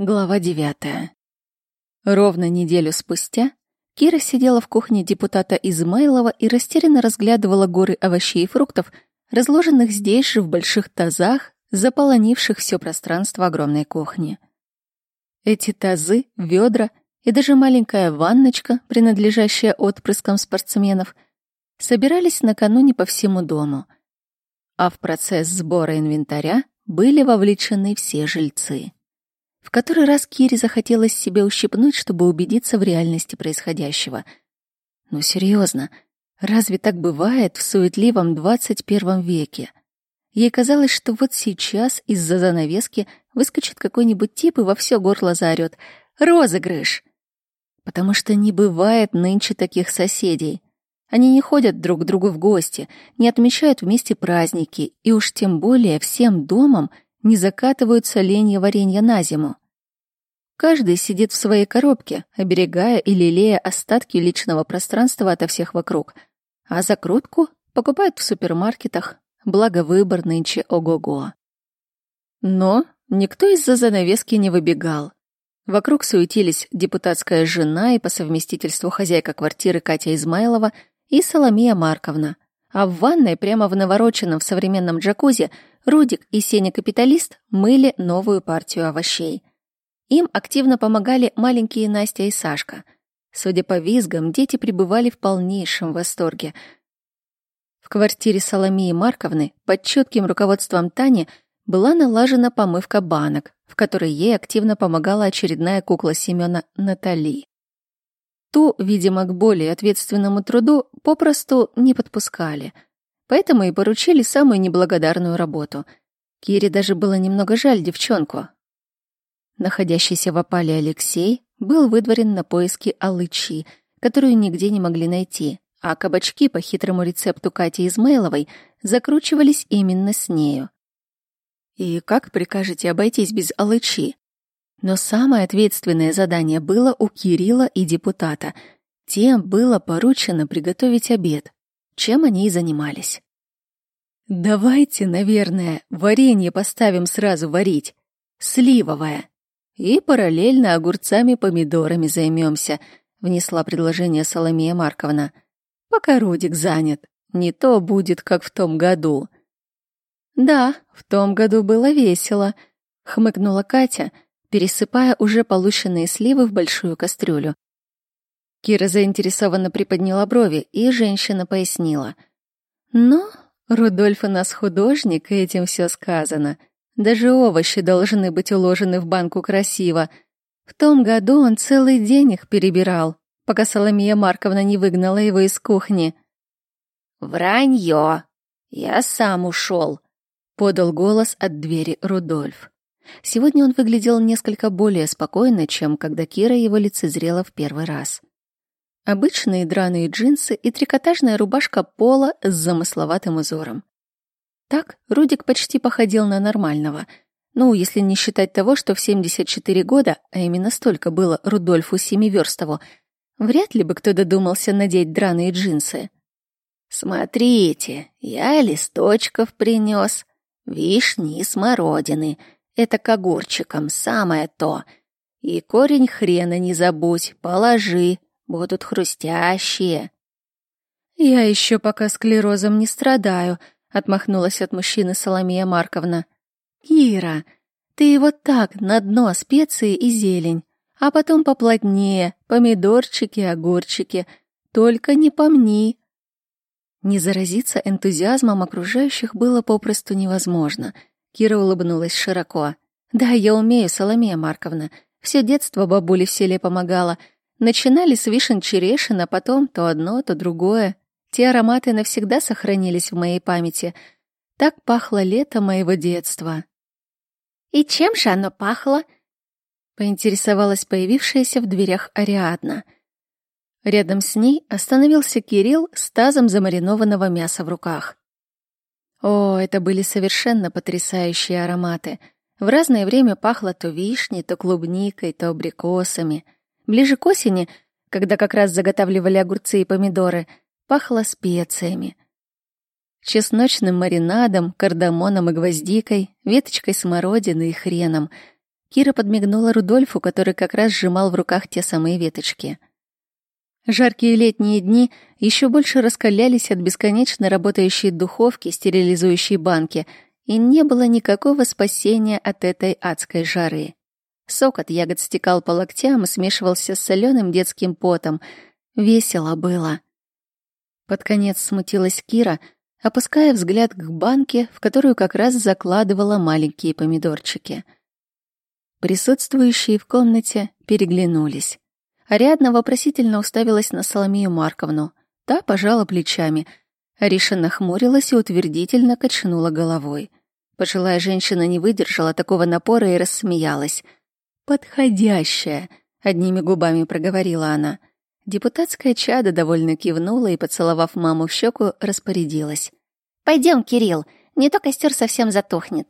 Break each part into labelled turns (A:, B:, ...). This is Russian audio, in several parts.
A: Глава девятая. Ровно неделю спустя Кира сидела в кухне депутата Измайлова и растерянно разглядывала горы овощей и фруктов, разложенных здесь же в больших тазах, заполонивших все пространство огромной кухни. Эти тазы, ведра и даже маленькая ванночка, принадлежащая отпрыскам спортсменов, собирались накануне по всему дому, а в процесс сбора инвентаря были вовлечены все жильцы. В который раз Кире захотелось себе ущипнуть, чтобы убедиться в реальности происходящего. Ну, серьезно, разве так бывает в суетливом 21 веке? Ей казалось, что вот сейчас из-за занавески выскочит какой-нибудь тип и во все горло заорет «Розыгрыш!» Потому что не бывает нынче таких соседей. Они не ходят друг к другу в гости, не отмечают вместе праздники и уж тем более всем домом — не закатывают соленья варенья на зиму. Каждый сидит в своей коробке, оберегая и лелея остатки личного пространства ото всех вокруг, а закрутку покупают в супермаркетах, благо выбор нынче ого-го. Но никто из-за занавески не выбегал. Вокруг суетились депутатская жена и по совместительству хозяйка квартиры Катя Измайлова и Соломия Марковна. А в ванной, прямо в навороченном современном джакузи, Рудик и Сеня-капиталист мыли новую партию овощей. Им активно помогали маленькие Настя и Сашка. Судя по визгам, дети пребывали в полнейшем восторге. В квартире Соломии Марковны под чутким руководством Тани была налажена помывка банок, в которой ей активно помогала очередная кукла Семёна Натали. Ту, видимо, к более ответственному труду попросту не подпускали — Поэтому и поручили самую неблагодарную работу. Кире даже было немного жаль девчонку. Находящийся в опале Алексей был выдворен на поиски алычи, которую нигде не могли найти, а кабачки по хитрому рецепту Кати Измайловой закручивались именно с нею. И как прикажете обойтись без алычи? Но самое ответственное задание было у Кирилла и депутата. Тем было поручено приготовить обед чем они и занимались. «Давайте, наверное, варенье поставим сразу варить, сливовое, и параллельно огурцами-помидорами займемся», — внесла предложение Соломея Марковна. «Пока Рудик занят, не то будет, как в том году». «Да, в том году было весело», — хмыкнула Катя, пересыпая уже полученные сливы в большую кастрюлю. Кира заинтересованно приподняла брови, и женщина пояснила. «Но Рудольф у нас художник, и этим все сказано. Даже овощи должны быть уложены в банку красиво. В том году он целый день их перебирал, пока Соломия Марковна не выгнала его из кухни». «Вранье! Я сам ушел», — подал голос от двери Рудольф. Сегодня он выглядел несколько более спокойно, чем когда Кира его лицезрела в первый раз. Обычные драные джинсы и трикотажная рубашка пола с замысловатым узором. Так Рудик почти походил на нормального. Ну, если не считать того, что в 74 года, а именно столько было Рудольфу Семиверстову, вряд ли бы кто додумался надеть драные джинсы. «Смотрите, я листочков принес, вишни и смородины. Это к огурчикам, самое то. И корень хрена не забудь, положи, будут хрустящие. Я еще пока склерозом не страдаю, отмахнулась от мужчины Соломия Марковна. Кира, ты вот так на дно специи и зелень, а потом поплотнее, помидорчики, огурчики, только не помни. Не заразиться энтузиазмом окружающих было попросту невозможно. Кира улыбнулась широко. «Да, я умею, Соломея Марковна. Все детство бабуле в селе помогала. Начинали с вишен-черешин, а потом то одно, то другое. Те ароматы навсегда сохранились в моей памяти. Так пахло лето моего детства. «И чем же оно пахло?» — поинтересовалась появившаяся в дверях Ариадна. Рядом с ней остановился Кирилл с тазом замаринованного мяса в руках. О, это были совершенно потрясающие ароматы. В разное время пахло то вишней, то клубникой, то абрикосами — Ближе к осени, когда как раз заготавливали огурцы и помидоры, пахло специями. Чесночным маринадом, кардамоном и гвоздикой, веточкой смородины и хреном. Кира подмигнула Рудольфу, который как раз сжимал в руках те самые веточки. Жаркие летние дни еще больше раскалялись от бесконечно работающей духовки, стерилизующей банки, и не было никакого спасения от этой адской жары. Сок от ягод стекал по локтям и смешивался с соленым детским потом. Весело было. Под конец смутилась Кира, опуская взгляд к банке, в которую как раз закладывала маленькие помидорчики — Присутствующие в комнате переглянулись. Ариадна вопросительно уставилась на Соломию Марковну. Та пожала плечами. Ариша нахмурилась и утвердительно качнула головой. Пожилая женщина не выдержала такого напора и рассмеялась. «Подходящая!» — одними губами проговорила она. Депутатская чада довольно кивнула и, поцеловав маму в щеку, распорядилась. «Пойдем, Кирилл, не то костер совсем затухнет».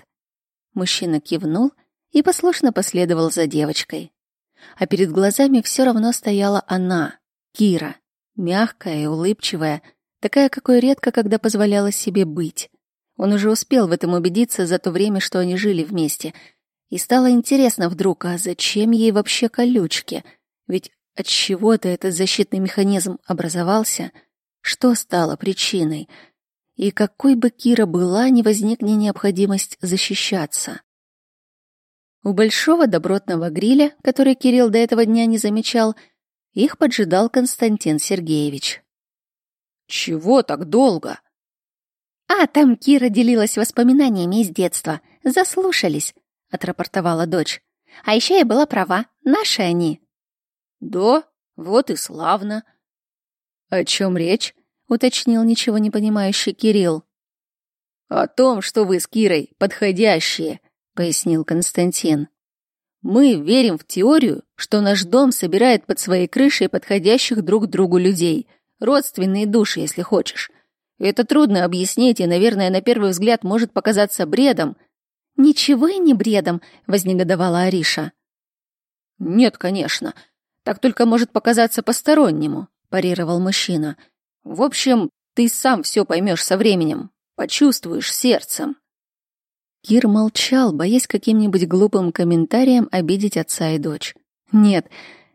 A: Мужчина кивнул — и послушно последовал за девочкой. А перед глазами все равно стояла она, Кира, мягкая и улыбчивая, такая, какой редко когда позволяла себе быть. Он уже успел в этом убедиться за то время, что они жили вместе. И стало интересно вдруг, а зачем ей вообще колючки? Ведь от чего-то этот защитный механизм образовался. Что стало причиной? И какой бы Кира была, не возникне необходимость защищаться. У большого добротного гриля, который Кирилл до этого дня не замечал, их поджидал Константин Сергеевич. «Чего так долго?» «А, там Кира делилась воспоминаниями из детства. Заслушались», — отрапортовала дочь. «А еще я была права. Наши они». «Да? Вот и славно». «О чем речь?» — уточнил ничего не понимающий Кирилл. «О том, что вы с Кирой подходящие», пояснил Константин. Мы верим в теорию, что наш дом собирает под своей крышей подходящих друг другу людей, родственные души, если хочешь. Это трудно объяснить и, наверное, на первый взгляд может показаться бредом. Ничего и не бредом, вознегодовала Ариша. Нет, конечно. Так только может показаться постороннему, парировал мужчина. В общем, ты сам все поймешь со временем, почувствуешь сердцем. Кир молчал, боясь каким-нибудь глупым комментарием обидеть отца и дочь. Нет,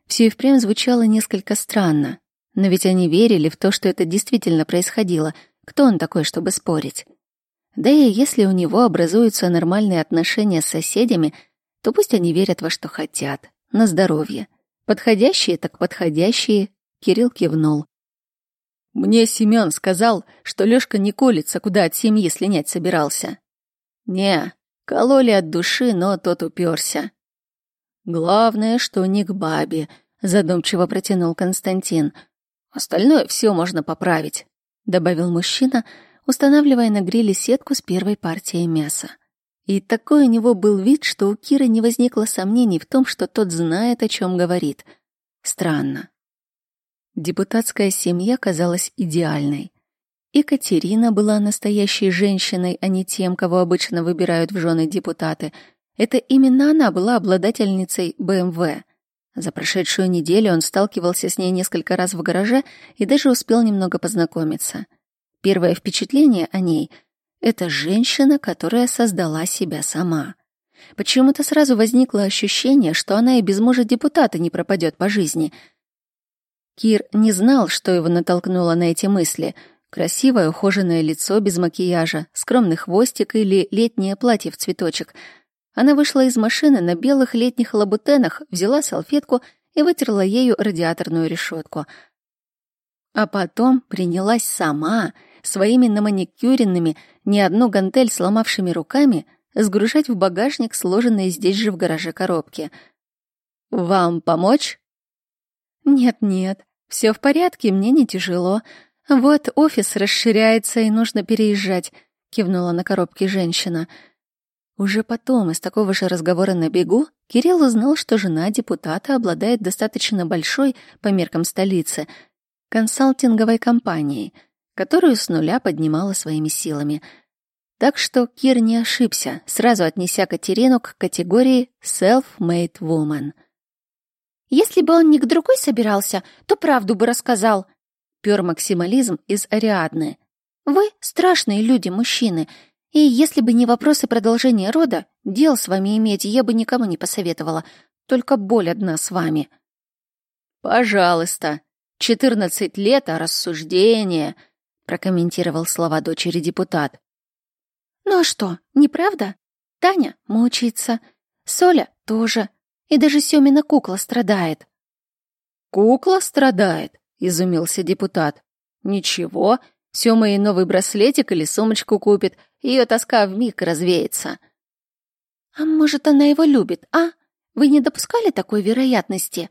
A: все и впрямь звучало несколько странно. Но ведь они верили в то, что это действительно происходило. Кто он такой, чтобы спорить? Да и если у него образуются нормальные отношения с соседями, то пусть они верят во что хотят. На здоровье. Подходящие так подходящие. Кирилл кивнул. Мне Семён сказал, что Лёшка не колется, куда от семьи слинять собирался. Не, кололи от души, но тот уперся. Главное, что не к бабе, задумчиво протянул Константин. Остальное все можно поправить, добавил мужчина, устанавливая на гриле сетку с первой партией мяса. И такой у него был вид, что у Киры не возникло сомнений в том, что тот знает, о чем говорит. Странно. Депутатская семья казалась идеальной. Екатерина была настоящей женщиной, а не тем, кого обычно выбирают в жены депутаты. Это именно она была обладательницей БМВ. За прошедшую неделю он сталкивался с ней несколько раз в гараже и даже успел немного познакомиться. Первое впечатление о ней — это женщина, которая создала себя сама. Почему-то сразу возникло ощущение, что она и без мужа депутата не пропадет по жизни. Кир не знал, что его натолкнуло на эти мысли — Красивое ухоженное лицо без макияжа, скромный хвостик или летнее платье в цветочек. Она вышла из машины на белых летних лабутенах, взяла салфетку и вытерла ею радиаторную решетку. А потом принялась сама, своими наманикюренными, не одну гантель сломавшими руками, сгружать в багажник сложенные здесь же в гараже коробки. «Вам помочь?» «Нет-нет, все в порядке, мне не тяжело», «Вот офис расширяется, и нужно переезжать», — кивнула на коробке женщина. Уже потом, из такого же разговора на бегу, Кирилл узнал, что жена депутата обладает достаточно большой, по меркам столицы, консалтинговой компанией, которую с нуля поднимала своими силами. Так что Кир не ошибся, сразу отнеся Катерину к категории «self-made woman». «Если бы он не к другой собирался, то правду бы рассказал», пёр максимализм из Ариадны. «Вы — страшные люди, мужчины, и если бы не вопросы продолжения рода, Дел с вами иметь я бы никому не посоветовала. Только боль одна с вами.
B: Пожалуйста. Четырнадцать лет, а рассуждение, прокомментировал слова дочери депутат.
A: Ну а что, неправда? Таня мучается, Соля тоже, и даже Семина кукла страдает.
B: Кукла страдает, изумился депутат. Ничего, Сёма ей новый браслетик или сумочку купит, ее тоска вмиг развеется.
A: А может, она его любит, а? Вы не допускали такой вероятности?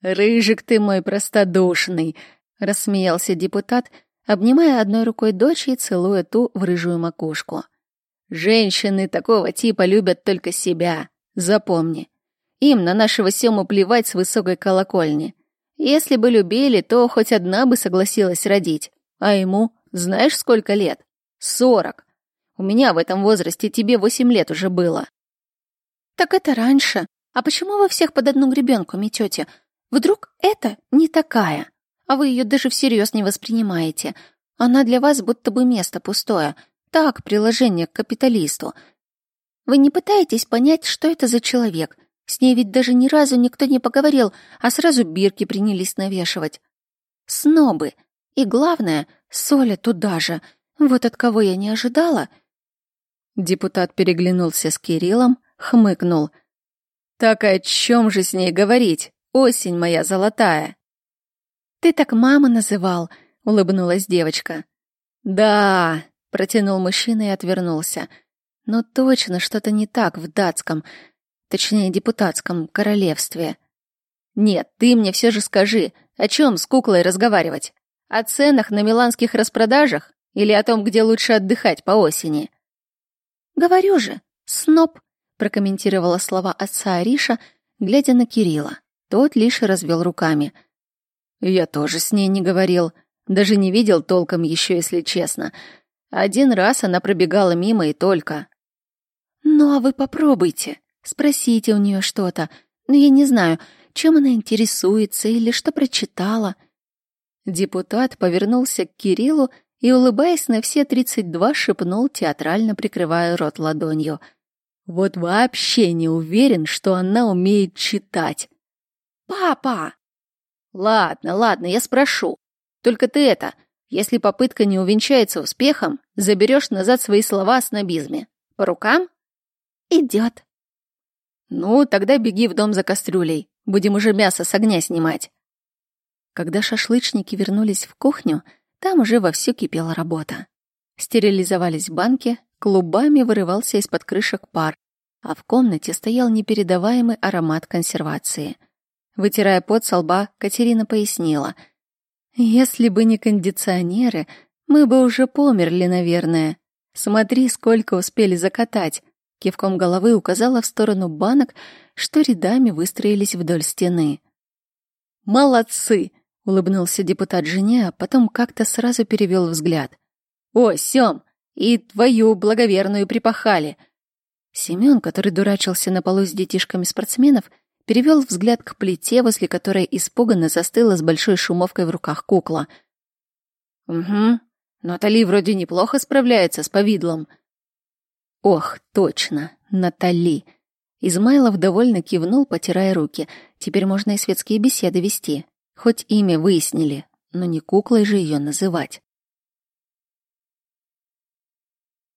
B: Рыжик ты мой простодушный, рассмеялся депутат, обнимая одной рукой дочь и целуя ту в рыжую макушку. Женщины такого типа любят только себя. Запомни. Им на нашего Сему плевать с высокой колокольни. Если бы любили, то хоть одна бы согласилась родить. А ему, знаешь, сколько лет? Сорок. У меня в этом возрасте тебе восемь лет уже было.
A: Так это раньше. А почему вы всех под одну гребенку метете? Вдруг это не такая? А вы ее даже всерьез не воспринимаете. Она для вас будто бы место пустое. Так, приложение к капиталисту. Вы не пытаетесь понять, что это за человек. С ней ведь даже ни разу никто не поговорил, а сразу бирки принялись навешивать. Снобы. И главное, Соля туда же. Вот от кого я не ожидала.
B: Депутат переглянулся с Кириллом, хмыкнул. «Так о чем же с ней говорить? Осень моя золотая!»
A: «Ты так маму называл», — улыбнулась девочка.
B: «Да», — протянул мужчина и отвернулся. «Но точно что-то не так в датском, точнее, депутатском королевстве». «Нет, ты мне все же скажи, о чем с куклой разговаривать? О ценах на миланских распродажах или о том, где лучше отдыхать по осени?»
A: «Говорю же, сноб», прокомментировала слова отца Ариша, глядя на Кирилла. Тот лишь развел руками.
B: «Я тоже с ней не говорил, даже не видел толком еще, если честно. Один раз она пробегала мимо и только».
A: «Ну а вы попробуйте, спросите у нее что-то. Но я не знаю, чем она интересуется или что прочитала».
B: Депутат повернулся к Кириллу и, улыбаясь на все тридцать два, шепнул, театрально прикрывая рот ладонью — вот вообще не уверен, что она умеет читать.
A: Папа!
B: Ладно, ладно, я спрошу. Только ты это, если попытка не увенчается успехом, заберешь назад свои слова о снобизме. По рукам?
A: Идет.
B: Ну, тогда беги в дом за кастрюлей. Будем уже мясо с огня снимать. Когда шашлычники вернулись в кухню, там уже вовсю кипела работа. Стерилизовались банки, Клубами вырывался из-под крышек пар, а в комнате стоял непередаваемый аромат консервации. Вытирая пот со лба, Катерина пояснила. «Если бы не кондиционеры, мы бы уже померли, наверное. Смотри, сколько успели закатать». Кивком головы указала в сторону банок, что рядами выстроились вдоль стены. «Молодцы!» — улыбнулся депутат жене, а потом как-то сразу перевел взгляд. «О, Сём, и твою благоверную припахали. Семён, который дурачился на полу с детишками спортсменов, перевел взгляд к плите, возле которой испуганно застыла с большой шумовкой в руках кукла. «Угу, Натали вроде неплохо справляется с повидлом». «Ох, точно, Натали!» Измайлов довольно кивнул, потирая руки. Теперь можно и светские беседы вести. Хоть имя выяснили, но не куклой же ее называть.